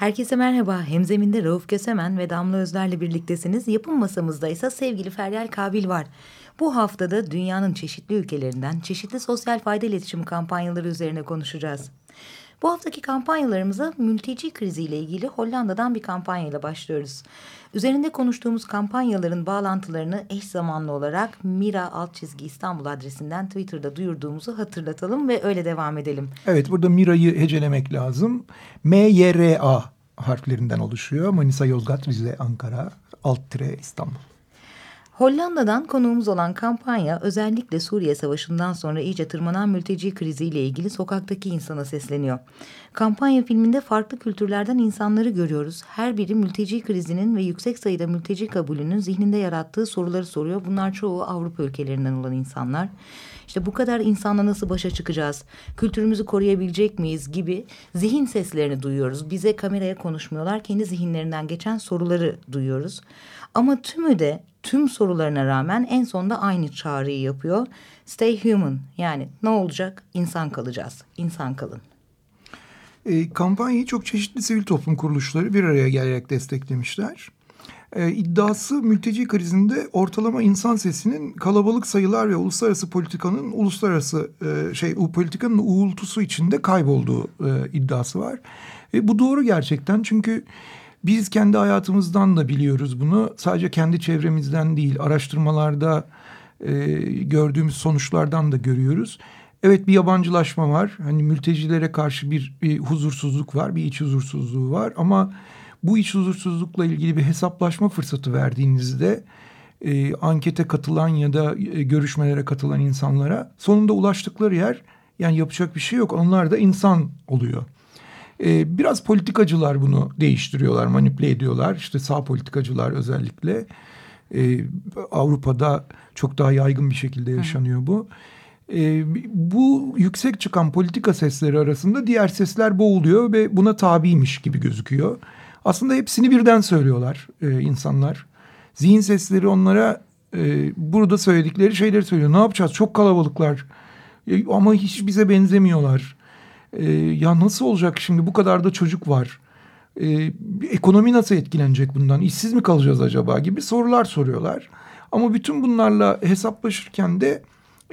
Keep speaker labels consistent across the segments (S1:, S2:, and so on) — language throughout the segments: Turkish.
S1: Herkese merhaba. Hemzeminde Rauf Kösemen ve Damla Özler'le birliktesiniz. Yapım masamızda ise sevgili Feryal Kabil var. Bu haftada dünyanın çeşitli ülkelerinden çeşitli sosyal fayda iletişim kampanyaları üzerine konuşacağız. Bu haftaki kampanyalarımıza mülteci kriziyle ilgili Hollanda'dan bir kampanyayla başlıyoruz. Üzerinde konuştuğumuz kampanyaların bağlantılarını eş zamanlı olarak Mira alt çizgi İstanbul adresinden Twitter'da duyurduğumuzu hatırlatalım ve öyle devam edelim.
S2: Evet burada Mira'yı hecelemek lazım. M-Y-R-A harflerinden oluşuyor. Manisa, Yozgat, Rize, Ankara, alt tire İstanbul.
S1: Hollanda'dan konuğumuz olan kampanya özellikle Suriye Savaşı'ndan sonra iyice tırmanan mülteci kriziyle ilgili sokaktaki insana sesleniyor. Kampanya filminde farklı kültürlerden insanları görüyoruz. Her biri mülteci krizinin ve yüksek sayıda mülteci kabulünün zihninde yarattığı soruları soruyor. Bunlar çoğu Avrupa ülkelerinden olan insanlar. İşte bu kadar insanla nasıl başa çıkacağız? Kültürümüzü koruyabilecek miyiz gibi zihin seslerini duyuyoruz. Bize kameraya konuşmuyorlar. Kendi zihinlerinden geçen soruları duyuyoruz. Ama tümü de tüm sorularına rağmen en sonunda aynı çağrıyı yapıyor. Stay human yani ne olacak? İnsan kalacağız. İnsan kalın.
S2: E, kampanyayı çok çeşitli sivil toplum kuruluşları bir araya gelerek desteklemişler. E, iddiası mülteci krizinde ortalama insan sesinin kalabalık sayılar ve uluslararası politikanın uluslararası e, şey politikanın uğultusu içinde kaybolduğu e, iddiası var. E, bu doğru gerçekten çünkü biz kendi hayatımızdan da biliyoruz bunu. Sadece kendi çevremizden değil, araştırmalarda e, gördüğümüz sonuçlardan da görüyoruz. Evet bir yabancılaşma var. Hani mültecilere karşı bir, bir huzursuzluk var, bir iç huzursuzluğu var. Ama bu iç huzursuzlukla ilgili bir hesaplaşma fırsatı verdiğinizde e, ankete katılan ya da e, görüşmelere katılan insanlara sonunda ulaştıkları yer yani yapacak bir şey yok. Onlar da insan oluyor. E, biraz politikacılar bunu değiştiriyorlar, manipüle ediyorlar. İşte sağ politikacılar özellikle. E, Avrupa'da çok daha yaygın bir şekilde yaşanıyor bu. E, bu yüksek çıkan politika sesleri arasında diğer sesler boğuluyor ve buna tabiymiş gibi gözüküyor. Aslında hepsini birden söylüyorlar e, insanlar. Zihin sesleri onlara e, burada söyledikleri şeyleri söylüyor. Ne yapacağız? Çok kalabalıklar e, ama hiç bize benzemiyorlar. E, ya nasıl olacak şimdi bu kadar da çocuk var. E, ekonomi nasıl etkilenecek bundan? İşsiz mi kalacağız acaba gibi sorular soruyorlar. Ama bütün bunlarla hesaplaşırken de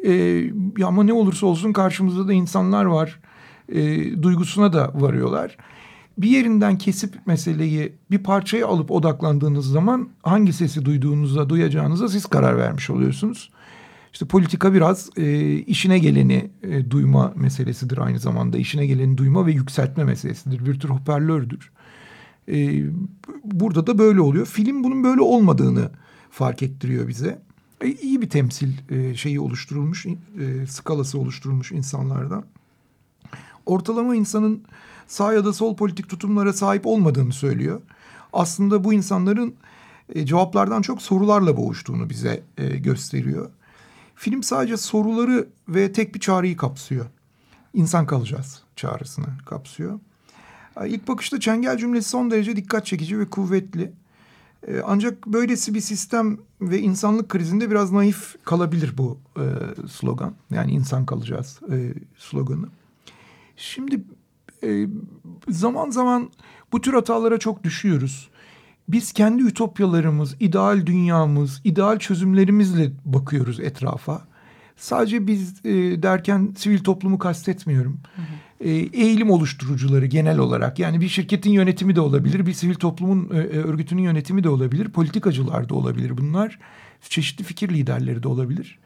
S2: e, ama ne olursa olsun karşımızda da insanlar var e, duygusuna da varıyorlar. Bir yerinden kesip meseleyi bir parçaya alıp odaklandığınız zaman hangi sesi duyduğunuzda duyacağınıza siz karar vermiş oluyorsunuz. İşte politika biraz e, işine geleni e, duyma meselesidir aynı zamanda. işine geleni duyma ve yükseltme meselesidir. Bir tür hoparlördür. E, burada da böyle oluyor. Film bunun böyle olmadığını fark ettiriyor bize. E, iyi bir temsil e, şeyi oluşturulmuş, e, skalası oluşturulmuş insanlardan. Ortalama insanın sağ ya da sol politik tutumlara sahip olmadığını söylüyor. Aslında bu insanların e, cevaplardan çok sorularla boğuştuğunu bize e, gösteriyor. Film sadece soruları ve tek bir çağrıyı kapsıyor. İnsan kalacağız çağrısını kapsıyor. İlk bakışta çengel cümlesi son derece dikkat çekici ve kuvvetli. Ee, ancak böylesi bir sistem ve insanlık krizinde biraz naif kalabilir bu e, slogan. Yani insan kalacağız e, sloganı. Şimdi e, zaman zaman bu tür hatalara çok düşüyoruz biz kendi ütopyalarımız, ideal dünyamız, ideal çözümlerimizle bakıyoruz etrafa. Sadece biz e, derken sivil toplumu kastetmiyorum. Hı hı. E, eğilim oluşturucuları genel olarak yani bir şirketin yönetimi de olabilir, bir sivil toplumun e, e, örgütünün yönetimi de olabilir, politikacılar da olabilir bunlar. Çeşitli fikir liderleri de olabilir.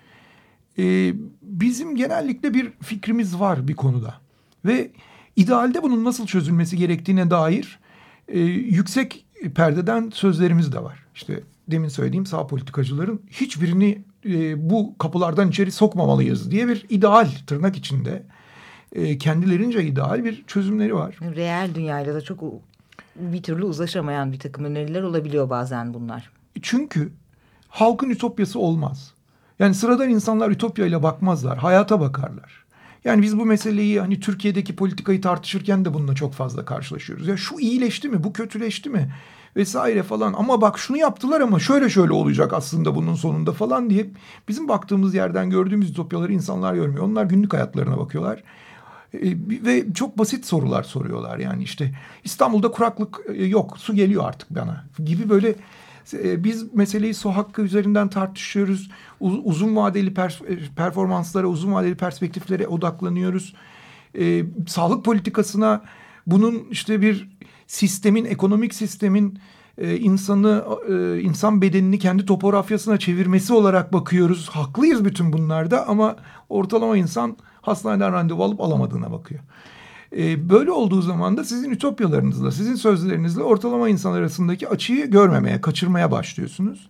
S2: Bizim genellikle bir fikrimiz var bir konuda ve idealde bunun nasıl çözülmesi gerektiğine dair yüksek perdeden sözlerimiz de var. İşte demin söylediğim sağ politikacıların hiçbirini bu kapılardan içeri sokmamalıyız diye bir ideal tırnak içinde e, kendilerince ideal bir çözümleri var.
S1: Reel dünyayla da çok bir türlü uzlaşamayan bir takım öneriler olabiliyor bazen bunlar.
S2: Çünkü halkın ütopyası olmaz. Yani sıradan insanlar ütopya ile bakmazlar, hayata bakarlar. Yani biz bu meseleyi hani Türkiye'deki politikayı tartışırken de bununla çok fazla karşılaşıyoruz. Ya şu iyileşti mi, bu kötüleşti mi vesaire falan. Ama bak şunu yaptılar ama şöyle şöyle olacak aslında bunun sonunda falan diye bizim baktığımız yerden gördüğümüz ütopyaları insanlar görmüyor. Onlar günlük hayatlarına bakıyorlar. E, ve çok basit sorular soruyorlar yani işte İstanbul'da kuraklık e, yok su geliyor artık bana gibi böyle e, biz meseleyi su hakkı üzerinden tartışıyoruz. Uzun vadeli performanslara, uzun vadeli perspektiflere odaklanıyoruz. Sağlık politikasına bunun işte bir sistemin, ekonomik sistemin insanı, insan bedenini kendi topografyasına çevirmesi olarak bakıyoruz. Haklıyız bütün bunlarda ama ortalama insan hastaneden randevu alıp alamadığına bakıyor. E, böyle olduğu zaman da sizin ütopyalarınızla, sizin sözlerinizle ortalama insan arasındaki açıyı görmemeye, kaçırmaya başlıyorsunuz.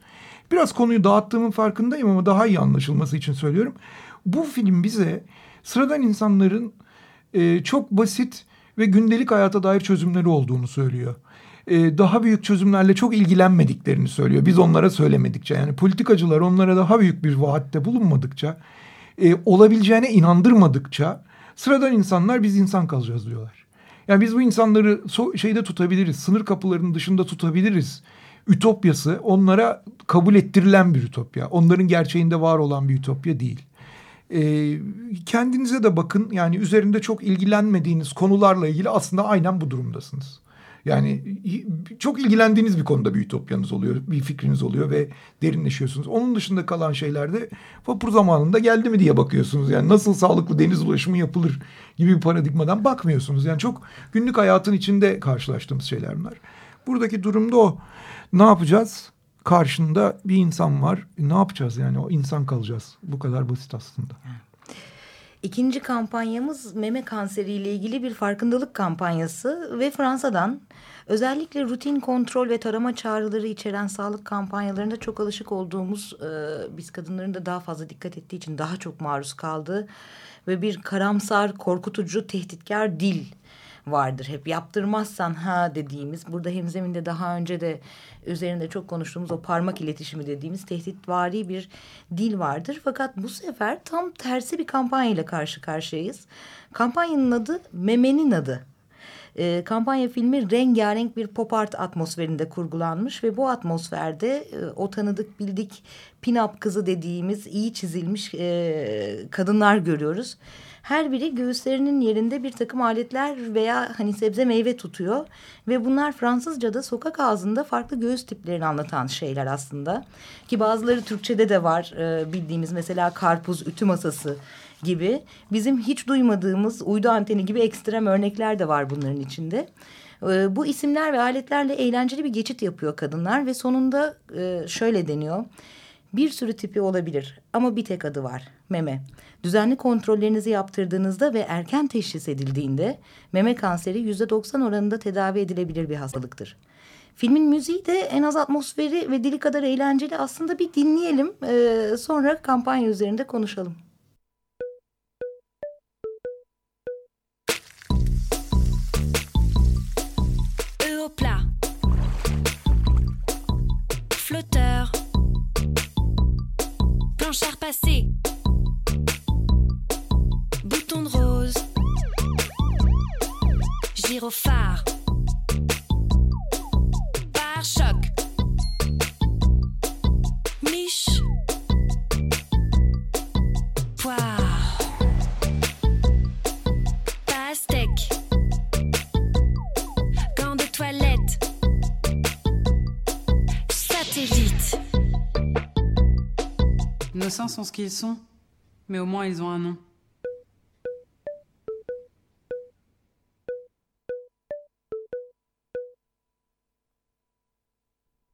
S2: Biraz konuyu dağıttığımın farkındayım ama daha iyi anlaşılması için söylüyorum. Bu film bize sıradan insanların e, çok basit ve gündelik hayata dair çözümleri olduğunu söylüyor. E, daha büyük çözümlerle çok ilgilenmediklerini söylüyor. Biz onlara söylemedikçe yani politikacılar onlara daha büyük bir vaatte bulunmadıkça, e, olabileceğine inandırmadıkça Sıradan insanlar biz insan kalacağız diyorlar. Yani biz bu insanları so şeyde tutabiliriz. Sınır kapılarının dışında tutabiliriz. Ütopyası onlara kabul ettirilen bir ütopya. Onların gerçeğinde var olan bir ütopya değil. Ee, kendinize de bakın yani üzerinde çok ilgilenmediğiniz konularla ilgili aslında aynen bu durumdasınız. Yani çok ilgilendiğiniz bir konuda bir ütopyanız oluyor, bir fikriniz oluyor ve derinleşiyorsunuz. Onun dışında kalan şeylerde vapur zamanında geldi mi diye bakıyorsunuz. Yani nasıl sağlıklı deniz ulaşımı yapılır gibi bir paradigmadan bakmıyorsunuz. Yani çok günlük hayatın içinde karşılaştığımız şeyler bunlar. Buradaki durumda o. Ne yapacağız? Karşında bir insan var. E, ne yapacağız yani? O insan kalacağız. Bu kadar basit aslında.
S1: İkinci kampanyamız meme kanseriyle ilgili bir farkındalık kampanyası ve Fransa'dan. Özellikle rutin kontrol ve tarama çağrıları içeren sağlık kampanyalarında çok alışık olduğumuz e, biz kadınların da daha fazla dikkat ettiği için daha çok maruz kaldığı ve bir karamsar, korkutucu, tehditkar dil vardır. Hep yaptırmazsan ha dediğimiz burada hemzeminde daha önce de üzerinde çok konuştuğumuz o parmak iletişimi dediğimiz tehditvari bir dil vardır. Fakat bu sefer tam tersi bir kampanya ile karşı karşıyayız. Kampanyanın adı Memenin adı. E, kampanya filmi rengarenk bir pop art atmosferinde kurgulanmış ve bu atmosferde e, o tanıdık bildik pin-up kızı dediğimiz iyi çizilmiş e, kadınlar görüyoruz. Her biri göğüslerinin yerinde bir takım aletler veya hani sebze meyve tutuyor. Ve bunlar Fransızca'da sokak ağzında farklı göğüs tiplerini anlatan şeyler aslında. Ki bazıları Türkçe'de de var e, bildiğimiz mesela karpuz, ütü masası gibi. Bizim hiç duymadığımız uydu anteni gibi ekstrem örnekler de var bunların içinde. E, bu isimler ve aletlerle eğlenceli bir geçit yapıyor kadınlar ve sonunda e, şöyle deniyor. Bir sürü tipi olabilir ama bir tek adı var. Meme. Düzenli kontrollerinizi yaptırdığınızda ve erken teşhis edildiğinde meme kanseri yüzde doksan oranında tedavi edilebilir bir hastalıktır. Filmin müziği de en az atmosferi ve dili kadar eğlenceli. Aslında bir dinleyelim. Ee, sonra kampanya üzerinde konuşalım. Satellite. Nos seins sont ce qu'ils sont, mais au moins ils ont un nom.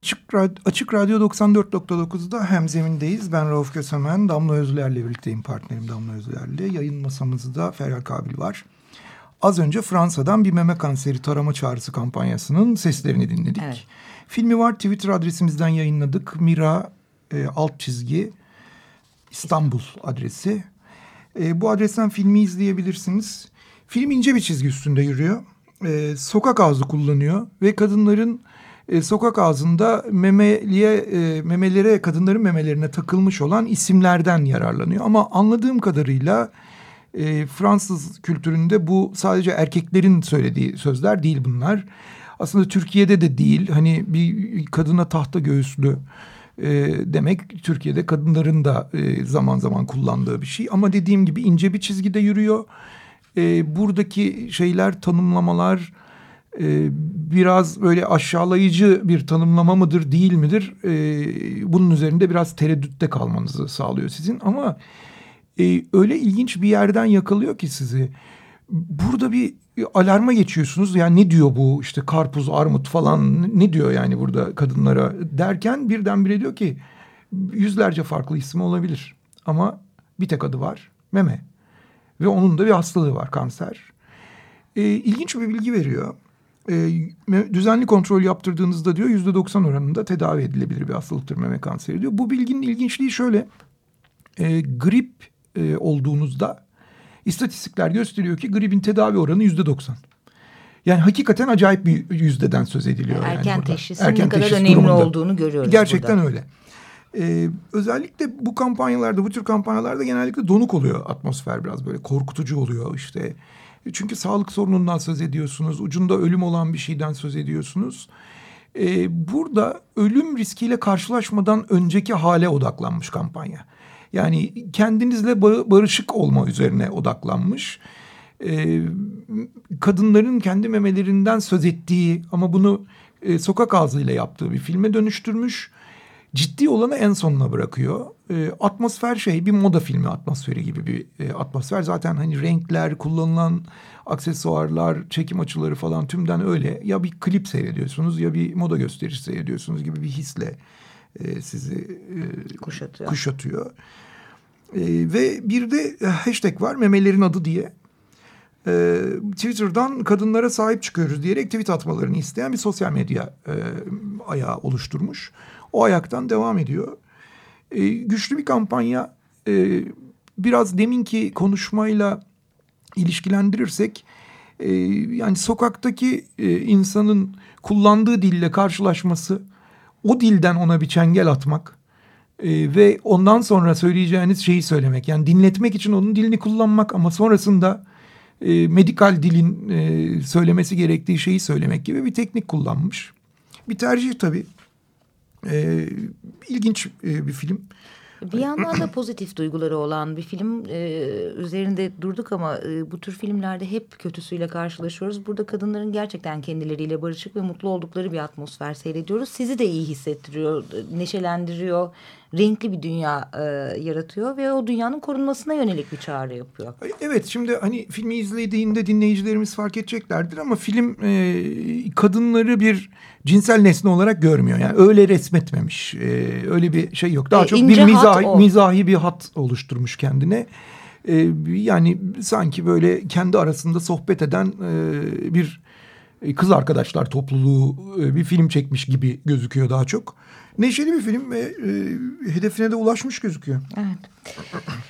S2: Açık, Radyo, Açık Radyo 94.9'da hem zemindeyiz. Ben Rauf Kösemen, Damla Özler'le birlikteyim partnerim Damla Özler'le. Yayın masamızda Ferhat Kabil var. Az önce Fransa'dan bir meme kanseri tarama çağrısı kampanyasının seslerini dinledik.
S1: Evet.
S2: Filmi var Twitter adresimizden yayınladık. Mira e, alt çizgi İstanbul adresi. E, bu adresten filmi izleyebilirsiniz. Film ince bir çizgi üstünde yürüyor. E, sokak ağzı kullanıyor ve kadınların e, sokak ağzında memeliye e, memelere kadınların memelerine takılmış olan isimlerden yararlanıyor. Ama anladığım kadarıyla e, Fransız kültüründe bu sadece erkeklerin söylediği sözler değil bunlar. Aslında Türkiye'de de değil. Hani bir kadına tahta göğüslü e, demek Türkiye'de kadınların da e, zaman zaman kullandığı bir şey. Ama dediğim gibi ince bir çizgide yürüyor. E, buradaki şeyler, tanımlamalar e, biraz böyle aşağılayıcı bir tanımlama mıdır değil midir? E, bunun üzerinde biraz tereddütte kalmanızı sağlıyor sizin. Ama e, öyle ilginç bir yerden yakalıyor ki sizi. Burada bir alarma geçiyorsunuz. Yani ne diyor bu işte karpuz, armut falan ne diyor yani burada kadınlara derken birdenbire diyor ki yüzlerce farklı isim olabilir. Ama bir tek adı var meme. Ve onun da bir hastalığı var kanser. E, ilginç bir bilgi veriyor. E, düzenli kontrol yaptırdığınızda diyor yüzde doksan oranında tedavi edilebilir bir hastalıktır meme kanseri diyor. Bu bilginin ilginçliği şöyle. E, grip e, olduğunuzda istatistikler gösteriyor ki gripin tedavi oranı yüzde doksan. Yani hakikaten acayip bir yüzdeden söz ediliyor.
S1: Erken
S2: yani
S1: teşhisin
S2: Erken
S1: ne kadar
S2: teşhis
S1: önemli
S2: durumunda.
S1: olduğunu görüyoruz
S2: Gerçekten
S1: burada.
S2: öyle. Ee, özellikle bu kampanyalarda, bu tür kampanyalarda genellikle donuk oluyor atmosfer biraz böyle korkutucu oluyor işte. Çünkü sağlık sorunundan söz ediyorsunuz, ucunda ölüm olan bir şeyden söz ediyorsunuz. Ee, burada ölüm riskiyle karşılaşmadan önceki hale odaklanmış kampanya. Yani kendinizle ba- barışık olma üzerine odaklanmış. Ee, kadınların kendi memelerinden söz ettiği ama bunu e, sokak ağzıyla yaptığı bir filme dönüştürmüş. Ciddi olanı en sonuna bırakıyor. E, atmosfer şey bir moda filmi atmosferi gibi bir e, atmosfer. Zaten hani renkler, kullanılan aksesuarlar, çekim açıları falan tümden öyle. Ya bir klip seyrediyorsunuz ya bir moda gösterisi seyrediyorsunuz gibi bir hisle e, sizi e,
S1: Kuşatıyor.
S2: kuşatıyor. E, ve bir de hashtag var memelerin adı diye. E, Twitter'dan kadınlara sahip çıkıyoruz diyerek tweet atmalarını isteyen bir sosyal medya e, ayağı oluşturmuş. O ayaktan devam ediyor. E, güçlü bir kampanya. E, biraz deminki konuşmayla ilişkilendirirsek e, yani sokaktaki e, insanın kullandığı dille karşılaşması o dilden ona bir çengel atmak e, ve ondan sonra söyleyeceğiniz şeyi söylemek yani dinletmek için onun dilini kullanmak ama sonrasında e, medikal dilin e, söylemesi gerektiği şeyi söylemek gibi bir teknik kullanmış. Bir tercih tabii. E, ilginç e, bir film.
S1: Bir yandan da pozitif duyguları olan bir film e, üzerinde durduk ama e, bu tür filmlerde hep kötüsüyle karşılaşıyoruz. Burada kadınların gerçekten kendileriyle barışık ve mutlu oldukları bir atmosfer seyrediyoruz. Sizi de iyi hissettiriyor, neşelendiriyor, renkli bir dünya e, yaratıyor ve o dünyanın korunmasına yönelik bir çağrı yapıyor.
S2: Evet şimdi hani filmi izlediğinde dinleyicilerimiz fark edeceklerdir ama film e, kadınları bir cinsel nesne olarak görmüyor. Yani öyle resmetmemiş. E, öyle bir şey yok. Daha
S1: E,
S2: çok bir mizahi, mizahi bir hat oluşturmuş kendine. E, yani sanki böyle kendi arasında sohbet eden e, bir kız arkadaşlar topluluğu e, bir film çekmiş gibi gözüküyor daha çok. Neşeli bir film ve e, hedefine de ulaşmış gözüküyor.
S1: Evet.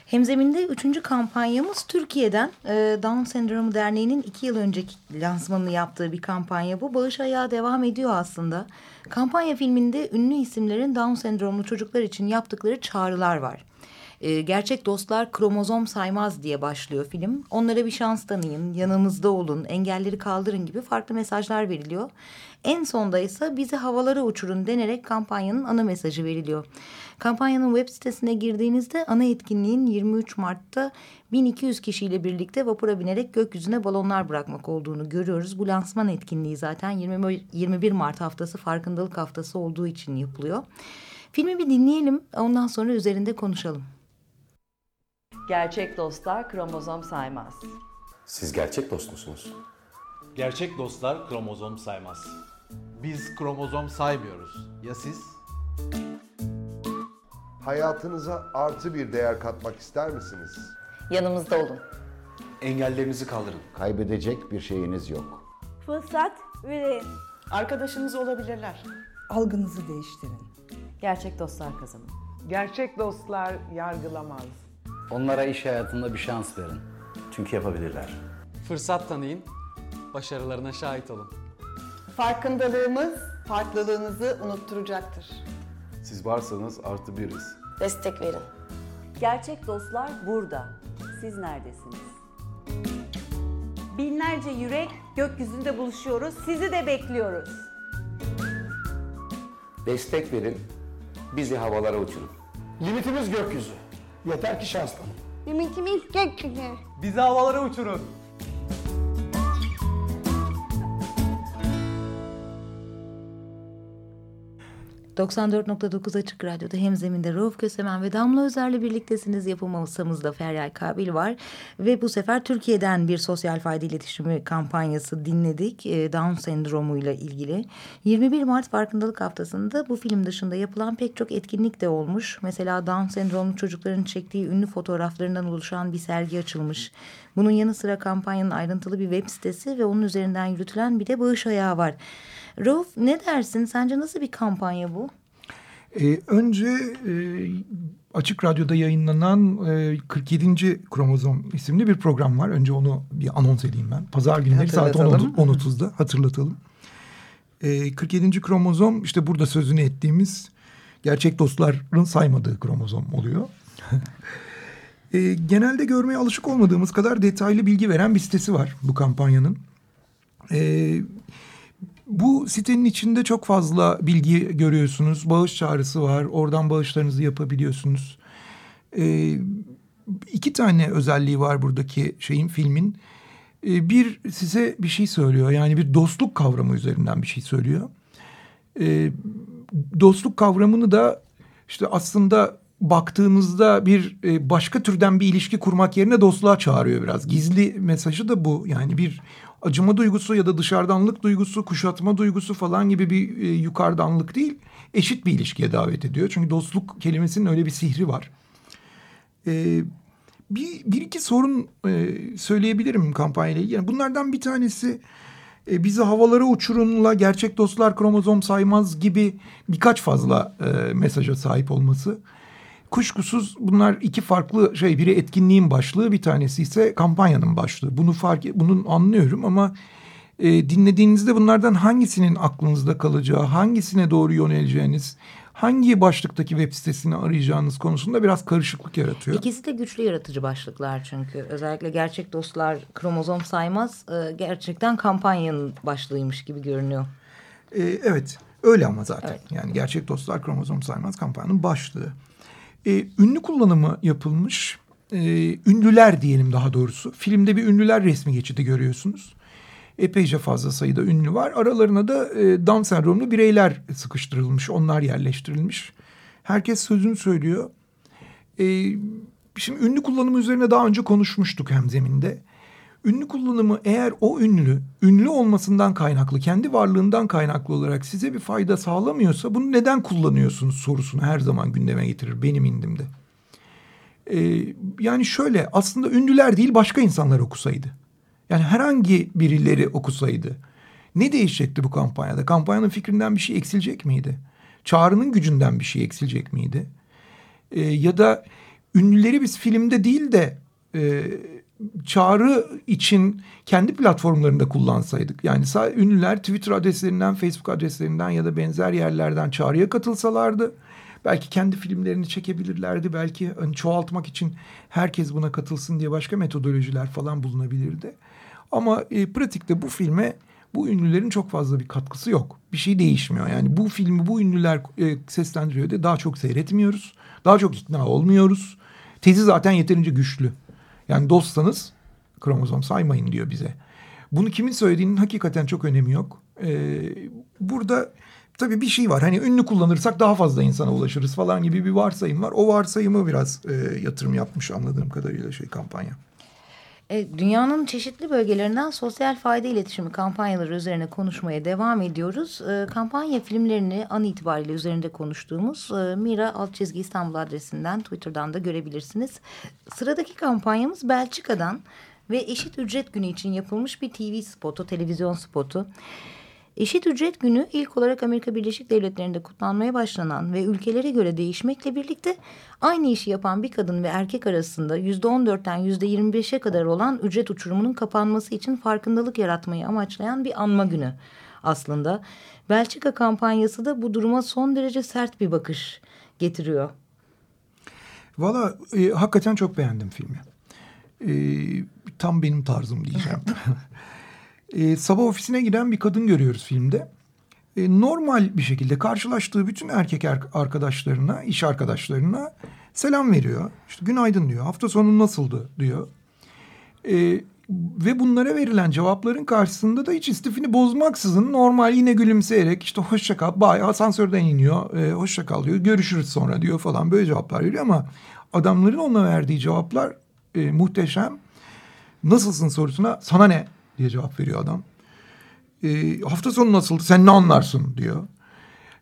S1: Hemzeminde üçüncü kampanyamız Türkiye'den e, Down Sendromu Derneği'nin iki yıl önceki lansmanını yaptığı bir kampanya bu. Bağış ayağı devam ediyor aslında. Kampanya filminde ünlü isimlerin Down sendromlu çocuklar için yaptıkları çağrılar var. E, gerçek dostlar kromozom saymaz diye başlıyor film. Onlara bir şans tanıyın, yanımızda olun, engelleri kaldırın gibi farklı mesajlar veriliyor. En sonda ise bizi havalara uçurun denerek kampanyanın ana mesajı veriliyor. Kampanyanın web sitesine girdiğinizde ana etkinliğin 23 Mart'ta 1200 kişiyle birlikte vapura binerek gökyüzüne balonlar bırakmak olduğunu görüyoruz. Bu lansman etkinliği zaten 20, 21 Mart haftası farkındalık haftası olduğu için yapılıyor. Filmi bir dinleyelim ondan sonra üzerinde konuşalım.
S3: Gerçek dostlar kromozom saymaz.
S4: Siz gerçek dost musunuz?
S5: Gerçek dostlar kromozom saymaz. Biz kromozom saymıyoruz. Ya siz?
S6: Hayatınıza artı bir değer katmak ister misiniz?
S3: Yanımızda olun.
S4: Engellerinizi kaldırın.
S6: Kaybedecek bir şeyiniz yok.
S7: Fırsat verin.
S3: Arkadaşınız olabilirler.
S8: Algınızı değiştirin.
S3: Gerçek dostlar kazanın.
S8: Gerçek dostlar yargılamaz.
S9: Onlara iş hayatında bir şans verin.
S4: Çünkü yapabilirler.
S10: Fırsat tanıyın, başarılarına şahit olun.
S3: Farkındalığımız farklılığınızı unutturacaktır.
S4: Siz varsanız artı biriz.
S7: Destek verin.
S11: Gerçek dostlar burada. Siz neredesiniz? Binlerce yürek gökyüzünde buluşuyoruz. Sizi de bekliyoruz.
S4: Destek verin. Bizi havalara uçurun.
S12: Limitimiz gökyüzü. Yeter ki şanslanın.
S7: Limitimiz gökyüzü.
S10: Bizi havalara uçurun.
S1: 94.9 Açık Radyo'da Hemzeminde Rauf Kösemen ve Damla Özer'le birliktesiniz. Yapım masamızda Feryal Kabil var. Ve bu sefer Türkiye'den bir sosyal fayda iletişimi kampanyası dinledik. E, Down sendromuyla ilgili. 21 Mart Farkındalık Haftası'nda bu film dışında yapılan pek çok etkinlik de olmuş. Mesela Down sendromlu çocukların çektiği ünlü fotoğraflarından oluşan bir sergi açılmış. Bunun yanı sıra kampanyanın ayrıntılı bir web sitesi ve onun üzerinden yürütülen bir de bağış ayağı var. Rauf ne dersin? Sence nasıl bir kampanya bu?
S2: Ee, önce e, Açık Radyo'da yayınlanan e, 47. Kromozom isimli bir program var. Önce onu bir anons edeyim ben. Pazar günleri saat 10.30'da hatırlatalım. E, 47. kromozom işte burada sözünü ettiğimiz gerçek dostların saymadığı kromozom oluyor. e, genelde görmeye alışık olmadığımız kadar detaylı bilgi veren bir sitesi var bu kampanyanın. Evet. Bu sitenin içinde çok fazla bilgi görüyorsunuz. Bağış çağrısı var. Oradan bağışlarınızı yapabiliyorsunuz. Ee, iki tane özelliği var buradaki şeyin filmin. Ee, bir size bir şey söylüyor. Yani bir dostluk kavramı üzerinden bir şey söylüyor. Ee, dostluk kavramını da işte aslında baktığınızda bir e, başka türden bir ilişki kurmak yerine dostluğa çağırıyor biraz. Gizli mesajı da bu. Yani bir acıma duygusu ya da dışarıdanlık duygusu, kuşatma duygusu falan gibi bir e, yukarıdanlık değil. Eşit bir ilişkiye davet ediyor. Çünkü dostluk kelimesinin öyle bir sihri var. E, bir, bir iki sorun e, söyleyebilirim kampanyayla ilgili. Yani bunlardan bir tanesi e, bizi havalara uçurunla gerçek dostlar kromozom saymaz gibi birkaç fazla e, mesaja sahip olması. Kuşkusuz bunlar iki farklı şey. Biri etkinliğin başlığı, bir tanesi ise kampanyanın başlığı. Bunu fark, bunun anlıyorum ama e, dinlediğinizde bunlardan hangisinin aklınızda kalacağı, hangisine doğru yöneleceğiniz, hangi başlıktaki web sitesini arayacağınız konusunda biraz karışıklık yaratıyor.
S1: İkisi de güçlü yaratıcı başlıklar çünkü. Özellikle gerçek dostlar kromozom saymaz e, gerçekten kampanyanın başlığıymış gibi görünüyor.
S2: E, evet öyle ama zaten. Evet. Yani gerçek dostlar kromozom saymaz kampanyanın başlığı. E, ünlü kullanımı yapılmış. E, ünlüler diyelim daha doğrusu. Filmde bir ünlüler resmi geçidi görüyorsunuz. Epeyce fazla sayıda ünlü var. Aralarına da e, Down sendromlu bireyler sıkıştırılmış. Onlar yerleştirilmiş. Herkes sözünü söylüyor. E, şimdi ünlü kullanımı üzerine daha önce konuşmuştuk hem zeminde. Ünlü kullanımı eğer o ünlü, ünlü olmasından kaynaklı, kendi varlığından kaynaklı olarak size bir fayda sağlamıyorsa bunu neden kullanıyorsunuz sorusunu her zaman gündeme getirir benim indimde. Ee, yani şöyle aslında ünlüler değil başka insanlar okusaydı. Yani herhangi birileri okusaydı. Ne değişecekti bu kampanyada? Kampanyanın fikrinden bir şey eksilecek miydi? Çağrının gücünden bir şey eksilecek miydi? Ee, ya da ünlüleri biz filmde değil de... E, çağrı için kendi platformlarında kullansaydık. Yani ünlüler Twitter adreslerinden, Facebook adreslerinden ya da benzer yerlerden çağrıya katılsalardı. Belki kendi filmlerini çekebilirlerdi. Belki hani çoğaltmak için herkes buna katılsın diye başka metodolojiler falan bulunabilirdi. Ama e, pratikte bu filme bu ünlülerin çok fazla bir katkısı yok. Bir şey değişmiyor. Yani bu filmi bu ünlüler e, seslendiriyor diye daha çok seyretmiyoruz. Daha çok ikna olmuyoruz. Tezi zaten yeterince güçlü. Yani dostsanız kromozom saymayın diyor bize. Bunu kimin söylediğinin hakikaten çok önemi yok. Ee, burada tabii bir şey var. Hani ünlü kullanırsak daha fazla insana ulaşırız falan gibi bir varsayım var. O varsayımı biraz e, yatırım yapmış anladığım kadarıyla şey kampanya.
S1: E, dünyanın çeşitli bölgelerinden sosyal fayda iletişimi kampanyaları üzerine konuşmaya devam ediyoruz. E, kampanya filmlerini an itibariyle üzerinde konuştuğumuz e, Mira alt çizgi İstanbul adresinden Twitter'dan da görebilirsiniz. Sıradaki kampanyamız Belçika'dan ve eşit ücret günü için yapılmış bir TV spotu, televizyon spotu. Eşit ücret günü ilk olarak Amerika Birleşik Devletleri'nde kutlanmaya başlanan ve ülkelere göre değişmekle birlikte aynı işi yapan bir kadın ve erkek arasında yüzde on dörtten yüzde yirmi beşe kadar olan ücret uçurumunun kapanması için farkındalık yaratmayı amaçlayan bir anma günü aslında. Belçika kampanyası da bu duruma son derece sert bir bakış getiriyor.
S2: Valla e, hakikaten çok beğendim filmi. E, tam benim tarzım diyeceğim. e, sabah ofisine giden bir kadın görüyoruz filmde. E, normal bir şekilde karşılaştığı bütün erkek arkadaşlarına, iş arkadaşlarına selam veriyor. İşte günaydın diyor, hafta sonu nasıldı diyor. E, ve bunlara verilen cevapların karşısında da hiç istifini bozmaksızın normal yine gülümseyerek işte hoşça kal, bay asansörden iniyor, e, hoşça kal diyor, görüşürüz sonra diyor falan böyle cevaplar veriyor ama adamların ona verdiği cevaplar e, muhteşem. Nasılsın sorusuna sana ne diye cevap veriyor adam. E, hafta sonu nasıldı sen ne anlarsın diyor.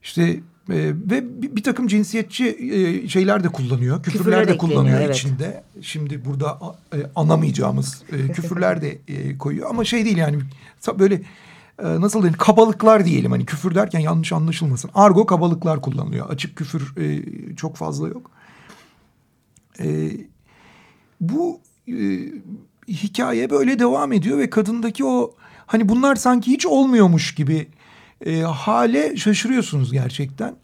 S2: İşte e, ve bir, bir takım cinsiyetçi e, şeyler de kullanıyor. Küfürler, küfürler de kullanıyor evet. içinde. Şimdi burada e, anamayacağımız e, küfürler de e, koyuyor. Ama şey değil yani böyle e, nasıl diyeyim kabalıklar diyelim. Hani küfür derken yanlış anlaşılmasın. Argo kabalıklar kullanılıyor. Açık küfür e, çok fazla yok. E, bu e, hikaye böyle devam ediyor ve kadındaki o hani bunlar sanki hiç olmuyormuş gibi e, hale şaşırıyorsunuz gerçekten.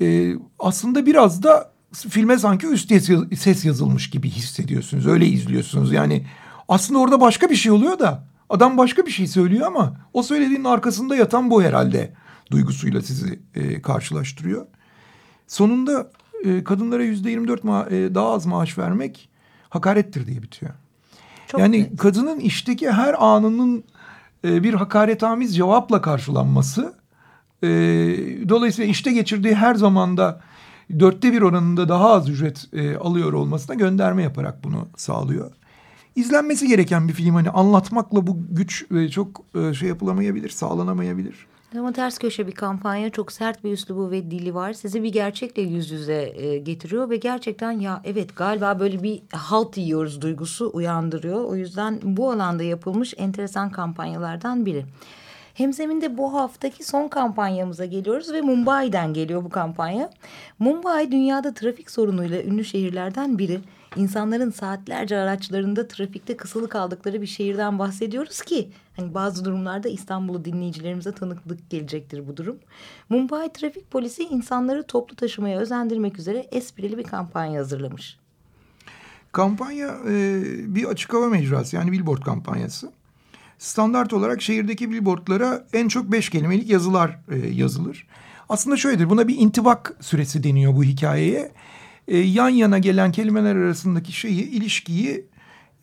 S2: E, aslında biraz da filme sanki üst ses yazılmış gibi hissediyorsunuz. Öyle izliyorsunuz yani. Aslında orada başka bir şey oluyor da adam başka bir şey söylüyor ama o söylediğinin arkasında yatan bu herhalde duygusuyla sizi e, karşılaştırıyor. Sonunda e, kadınlara yüzde yirmi dört e, daha az maaş vermek hakarettir diye bitiyor. Çok yani net. kadının işteki her anının e, bir hakaretamiz cevapla karşılanması. E, dolayısıyla işte geçirdiği her zamanda dörtte bir oranında daha az ücret e, alıyor olmasına gönderme yaparak bunu sağlıyor. İzlenmesi gereken bir film hani anlatmakla bu güç e, çok e, şey yapılamayabilir, sağlanamayabilir.
S1: Ama ters köşe bir kampanya çok sert bir üslubu ve dili var. Sizi bir gerçekle yüz yüze e, getiriyor ve gerçekten ya evet galiba böyle bir halt yiyoruz duygusu uyandırıyor. O yüzden bu alanda yapılmış enteresan kampanyalardan biri. Hemzeminde bu haftaki son kampanyamıza geliyoruz ve Mumbai'den geliyor bu kampanya. Mumbai dünyada trafik sorunuyla ünlü şehirlerden biri. İnsanların saatlerce araçlarında trafikte kısılı kaldıkları bir şehirden bahsediyoruz ki hani bazı durumlarda İstanbul'u dinleyicilerimize tanıklık gelecektir bu durum. Mumbai Trafik Polisi insanları toplu taşımaya özendirmek üzere esprili bir kampanya hazırlamış.
S2: Kampanya e, bir açık hava mecrası yani billboard kampanyası. Standart olarak şehirdeki billboardlara en çok beş kelimelik yazılar e, yazılır. Aslında şöyledir buna bir intibak süresi deniyor bu hikayeye e, yan yana gelen kelimeler arasındaki şeyi, ilişkiyi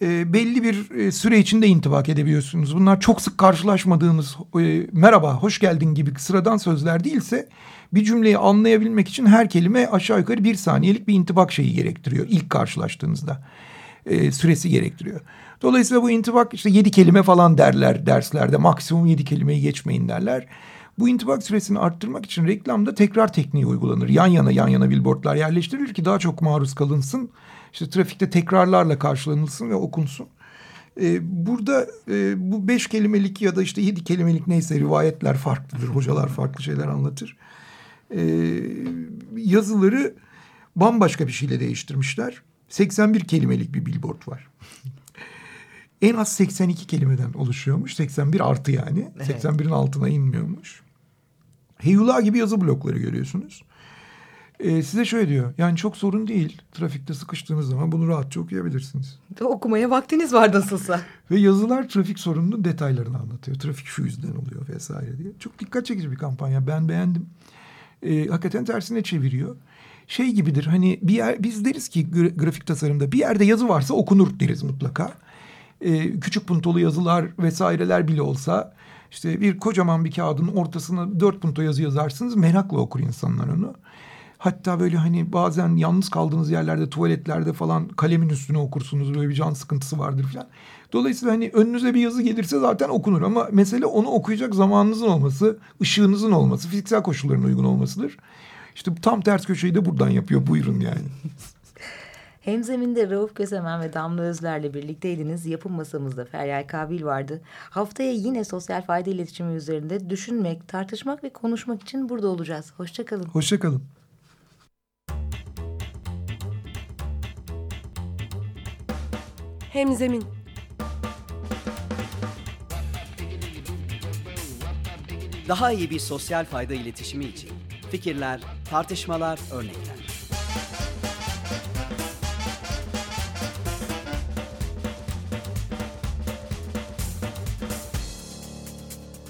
S2: e, belli bir e, süre içinde intibak edebiliyorsunuz. Bunlar çok sık karşılaşmadığınız e, merhaba, hoş geldin gibi sıradan sözler değilse bir cümleyi anlayabilmek için her kelime aşağı yukarı bir saniyelik bir intibak şeyi gerektiriyor ilk karşılaştığınızda. E, süresi gerektiriyor. Dolayısıyla bu intibak işte yedi kelime falan derler derslerde maksimum yedi kelimeyi geçmeyin derler. Bu intibak süresini arttırmak için reklamda tekrar tekniği uygulanır. Yan yana yan yana billboardlar yerleştirilir ki daha çok maruz kalınsın. İşte trafikte tekrarlarla karşılanılsın ve okunsun. Ee, burada e, bu beş kelimelik ya da işte yedi kelimelik neyse rivayetler farklıdır. Hocalar farklı şeyler anlatır. Ee, yazıları bambaşka bir şeyle değiştirmişler. 81 kelimelik bir billboard var. en az 82 kelimeden oluşuyormuş. 81 artı yani. Evet. 81'in altına inmiyormuş. Heyula gibi yazı blokları görüyorsunuz. Ee, size şöyle diyor. Yani çok sorun değil. Trafikte sıkıştığınız zaman bunu rahatça okuyabilirsiniz.
S1: Okumaya vaktiniz var nasılsa.
S2: Ve yazılar trafik sorununun detaylarını anlatıyor. Trafik şu yüzden oluyor vesaire diye. Çok dikkat çekici bir kampanya. Ben beğendim. Ee, hakikaten tersine çeviriyor. Şey gibidir hani bir yer biz deriz ki grafik tasarımda bir yerde yazı varsa okunur deriz mutlaka. Ee, küçük puntolu yazılar vesaireler bile olsa işte bir kocaman bir kağıdın ortasına dört punto yazı yazarsınız merakla okur insanlar onu. Hatta böyle hani bazen yalnız kaldığınız yerlerde tuvaletlerde falan kalemin üstüne okursunuz. Böyle bir can sıkıntısı vardır falan. Dolayısıyla hani önünüze bir yazı gelirse zaten okunur ama mesele onu okuyacak zamanınızın olması, ışığınızın olması, fiziksel koşulların uygun olmasıdır. İşte tam ters köşeyi de buradan yapıyor. Buyurun yani.
S1: Hemzeminde Rauf Kösemen ve Damla Özler'le birlikteydiniz. Yapım masamızda Feryal Kabil vardı. Haftaya yine sosyal fayda iletişimi üzerinde düşünmek, tartışmak ve konuşmak için burada olacağız. Hoşçakalın.
S2: Hoşçakalın.
S13: hem zemin.
S14: Daha iyi bir sosyal fayda iletişimi için fikirler, tartışmalar, örnekler.